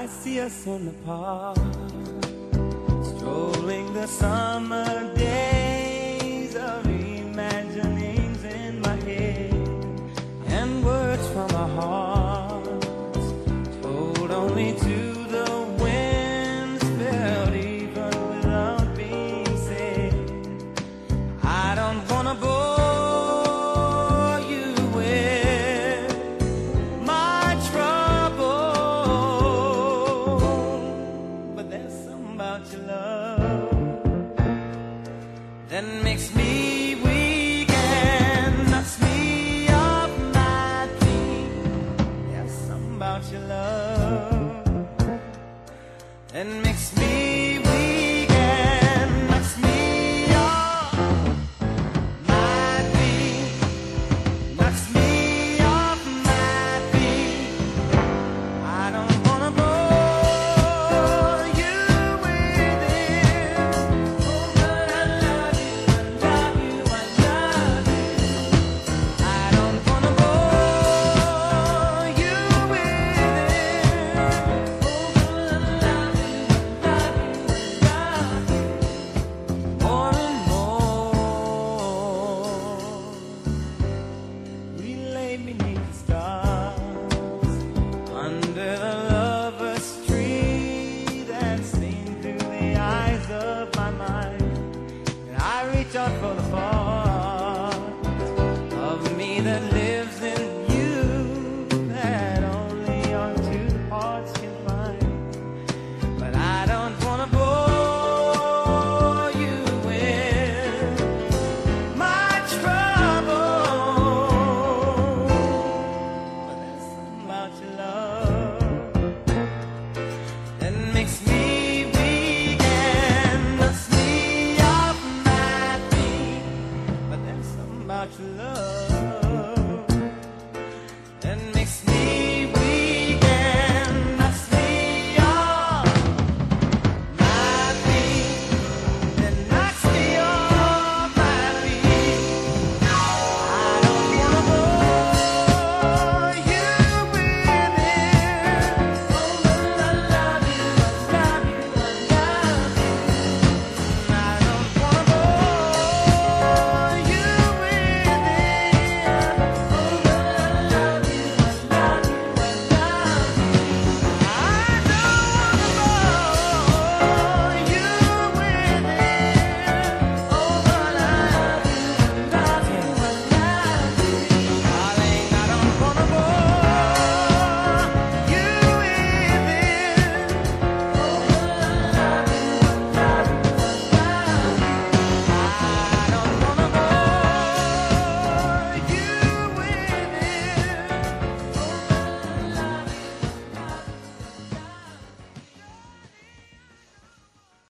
I see us in the park, strolling the summer days of imaginings in my head, and words from our hearts told only to the wind, spelled even without being said. I don't wanna go. that makes me weak and knocks me off my feet. There's something about your love that makes me. shuffle